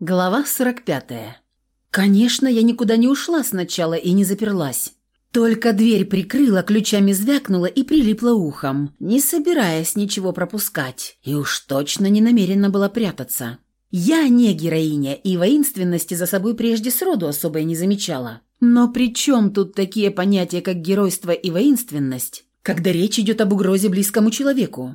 Глава 45. Конечно, я никуда не ушла сначала и не заперлась. Только дверь прикрыла, ключами звякнула и прилипла ухом, не собираясь ничего пропускать, и уж точно не намерена была прятаться. Я не героиня и воинственности за собой прежде сроду особо и не замечала. Но при чем тут такие понятия, как геройство и воинственность, когда речь идет об угрозе близкому человеку?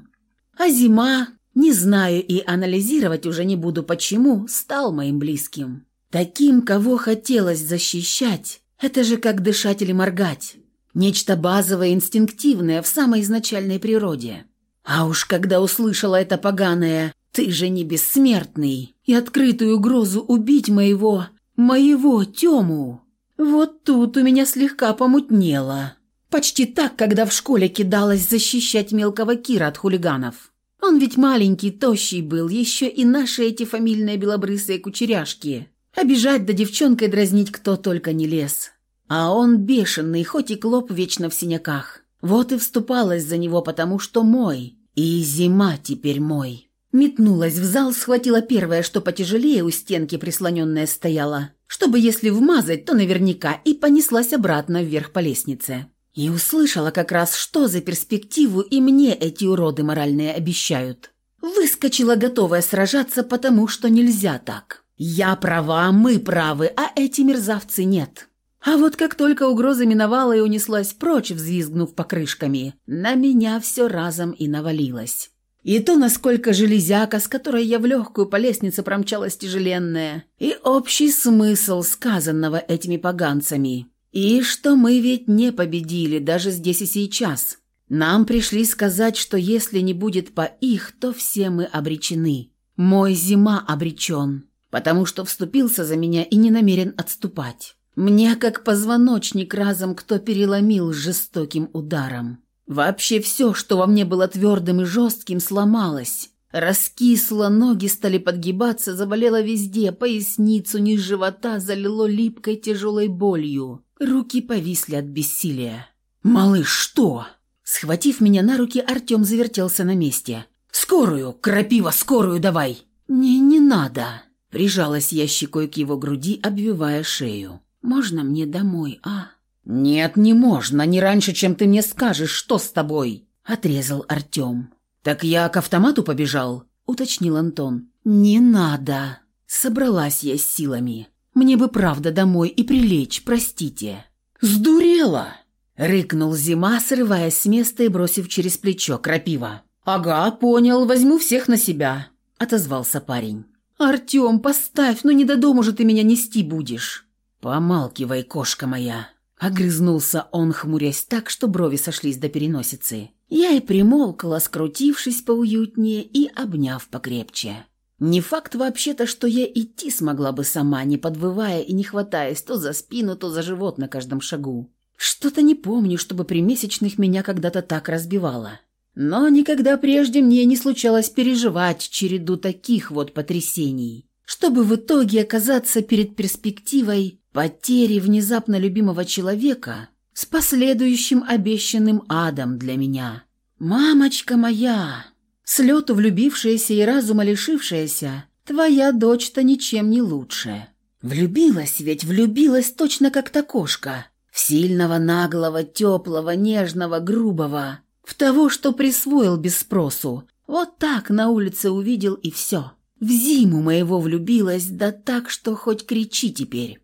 А зима, не знаю и анализировать уже не буду почему, стал моим близким. Таким, кого хотелось защищать, это же как дышать или моргать. Нечто базовое, инстинктивное в самой изначальной природе. А уж когда услышала это поганое «ты же не бессмертный» и открытую угрозу убить моего, моего Тему, вот тут у меня слегка помутнело. Почти так, когда в школе кидалась защищать мелкого Кира от хулиганов. Он ведь маленький, тощий был, еще и наши эти фамильные белобрысые кучеряшки. Обижать да девчонкой дразнить кто только не лез. А он бешеный, хоть и клоп вечно в синяках. Вот и вступалась за него, потому что мой. И зима теперь мой. Метнулась в зал, схватила первое, что потяжелее у стенки прислоненная стояла, чтобы если вмазать, то наверняка, и понеслась обратно вверх по лестнице. И услышала как раз, что за перспективу и мне эти уроды моральные обещают. Выскочила, готовая сражаться, потому что нельзя так. Я права, мы правы, а эти мерзавцы нет. А вот как только угроза миновала и унеслась прочь, взвизгнув покрышками, на меня все разом и навалилось. И то, насколько железяка, с которой я в легкую по лестнице промчалась тяжеленная, и общий смысл сказанного этими поганцами – и что мы ведь не победили даже здесь и сейчас. Нам пришли сказать, что если не будет по их, то все мы обречены. Мой зима обречен, потому что вступился за меня и не намерен отступать. Мне как позвоночник разом кто переломил жестоким ударом. Вообще все, что во мне было твердым и жестким, сломалось. Раскисло, ноги стали подгибаться, заболело везде, поясницу, низ живота залило липкой тяжелой болью. Руки повисли от бессилия. «Малыш, что?» Схватив меня на руки, Артем завертелся на месте. «Скорую! Крапива, скорую давай!» «Не, не надо!» Прижалась я щекой к его груди, обвивая шею. «Можно мне домой, а?» «Нет, не можно, не раньше, чем ты мне скажешь, что с тобой!» Отрезал Артем. «Так я к автомату побежал?» Уточнил Антон. «Не надо!» Собралась я с силами. Мне бы правда домой и прилечь, простите». «Сдурела!» — рыкнул Зима, срываясь с места и бросив через плечо крапива. «Ага, понял, возьму всех на себя», — отозвался парень. «Артем, поставь, ну не до дому же ты меня нести будешь». «Помалкивай, кошка моя», — огрызнулся он, хмурясь так, что брови сошлись до переносицы. Я и примолкла, скрутившись поуютнее и обняв покрепче. Не факт вообще-то, что я идти смогла бы сама, не подвывая и не хватаясь то за спину, то за живот на каждом шагу. Что-то не помню, чтобы при месячных меня когда-то так разбивало. Но никогда прежде мне не случалось переживать череду таких вот потрясений, чтобы в итоге оказаться перед перспективой потери внезапно любимого человека с последующим обещанным адом для меня. «Мамочка моя!» С лету влюбившаяся и разума лишившаяся, твоя дочь-то ничем не лучше. Влюбилась ведь, влюбилась точно как та кошка. В сильного, наглого, теплого, нежного, грубого. В того, что присвоил без спросу. Вот так на улице увидел и все. В зиму моего влюбилась, да так, что хоть кричи теперь.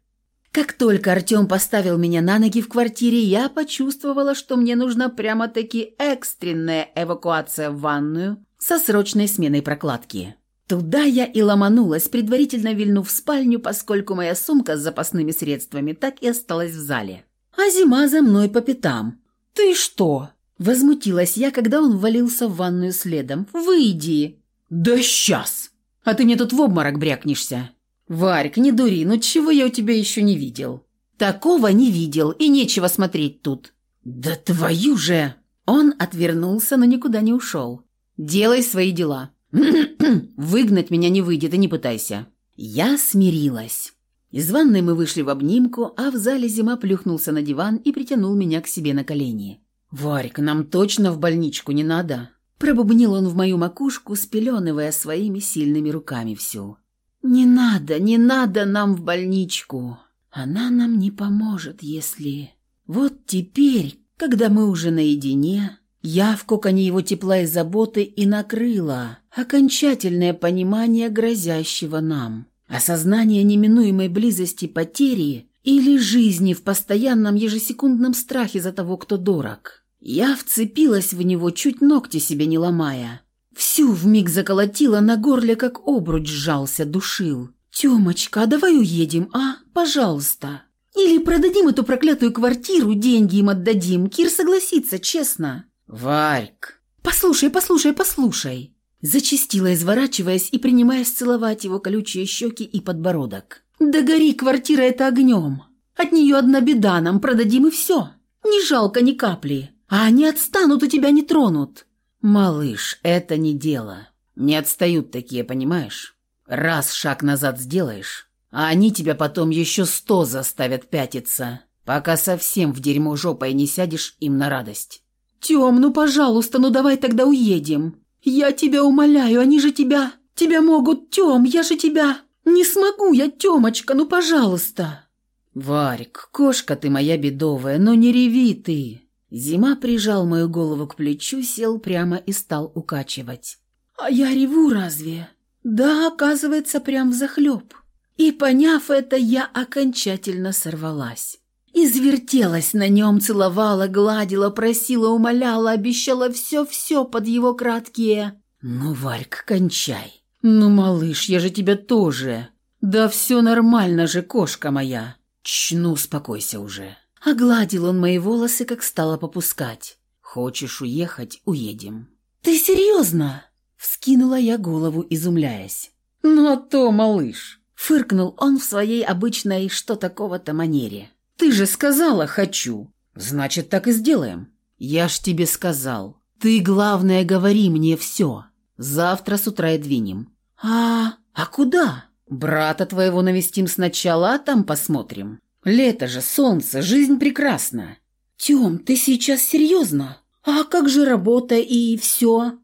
Как только Артем поставил меня на ноги в квартире, я почувствовала, что мне нужна прямо-таки экстренная эвакуация в ванную со срочной сменой прокладки. Туда я и ломанулась, предварительно вильнув в спальню, поскольку моя сумка с запасными средствами так и осталась в зале. А зима за мной по пятам. «Ты что?» Возмутилась я, когда он ввалился в ванную следом. «Выйди!» «Да сейчас! А ты мне тут в обморок брякнешься!» «Варьк, не дури, ну чего я у тебя еще не видел?» «Такого не видел, и нечего смотреть тут». «Да твою же!» Он отвернулся, но никуда не ушел. «Делай свои дела. Выгнать меня не выйдет, и не пытайся». Я смирилась. Из ванной мы вышли в обнимку, а в зале зима плюхнулся на диван и притянул меня к себе на колени. «Варька, нам точно в больничку не надо?» Пробубнил он в мою макушку, спеленывая своими сильными руками всю. «Не надо, не надо нам в больничку. Она нам не поможет, если...» Вот теперь, когда мы уже наедине, я в коконе его тепла и заботы и накрыла окончательное понимание грозящего нам, осознание неминуемой близости потери или жизни в постоянном ежесекундном страхе за того, кто дорог. Я вцепилась в него, чуть ногти себе не ломая. Всю вмиг заколотила, на горле как обруч сжался, душил. «Тёмочка, а давай уедем, а? Пожалуйста!» Или продадим эту проклятую квартиру, деньги им отдадим. Кир согласится, честно. Варьк. Послушай, послушай, послушай. Зачистила, изворачиваясь и принимаясь целовать его колючие щеки и подбородок. Да гори квартира это огнем. От нее одна беда, нам продадим и все. Не жалко ни капли. А они отстанут, у тебя не тронут. Малыш, это не дело. Не отстают такие, понимаешь? Раз шаг назад сделаешь, а они тебя потом еще сто заставят пятиться, пока совсем в дерьмо жопой не сядешь им на радость. Тем, ну пожалуйста, ну давай тогда уедем. Я тебя умоляю, они же тебя... Тебя могут, Тем, я же тебя... Не смогу я, Темочка, ну пожалуйста. Варик, кошка ты моя бедовая, но не реви ты. Зима прижал мою голову к плечу, сел прямо и стал укачивать. А я реву разве? Да, оказывается, прям захлеб. И, поняв это, я окончательно сорвалась. Извертелась на нем, целовала, гладила, просила, умоляла, обещала все-все под его краткие «Ну, Варька, кончай!» «Ну, малыш, я же тебя тоже!» «Да все нормально же, кошка моя!» «Чну, успокойся уже!» Огладил он мои волосы, как стало попускать. «Хочешь уехать? Уедем». «Ты серьезно?» Вскинула я голову, изумляясь. «Ну а то, малыш!» Фыркнул он в своей обычной что такого-то манере. «Ты же сказала «хочу». Значит, так и сделаем». «Я ж тебе сказал. Ты, главное, говори мне все. Завтра с утра и двинем». «А... а куда?» «Брата твоего навестим сначала, а там посмотрим. Лето же, солнце, жизнь прекрасна». «Тем, ты сейчас серьезно? А как же работа и все?»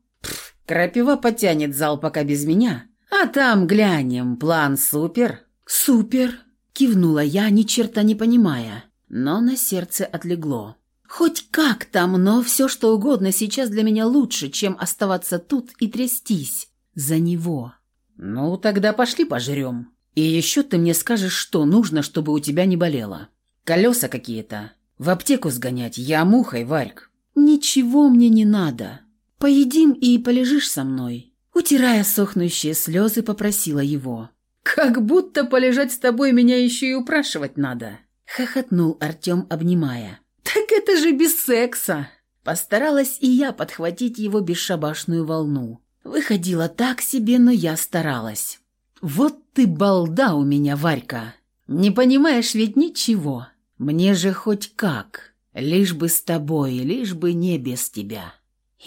«Крапива потянет зал пока без меня». А там глянем, план супер?» «Супер!» – кивнула я, ни черта не понимая. Но на сердце отлегло. «Хоть как там, но все что угодно сейчас для меня лучше, чем оставаться тут и трястись за него». «Ну, тогда пошли пожрем. И еще ты мне скажешь, что нужно, чтобы у тебя не болело. Колеса какие-то. В аптеку сгонять, я мухой, Варьк». «Ничего мне не надо. Поедим и полежишь со мной». Утирая сохнущие слезы, попросила его. «Как будто полежать с тобой меня еще и упрашивать надо!» Хохотнул Артем, обнимая. «Так это же без секса!» Постаралась и я подхватить его бесшабашную волну. Выходило так себе, но я старалась. «Вот ты балда у меня, Варька! Не понимаешь ведь ничего. Мне же хоть как, лишь бы с тобой, лишь бы не без тебя.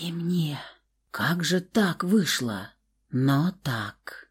И мне...» Как же так вышло? Но так.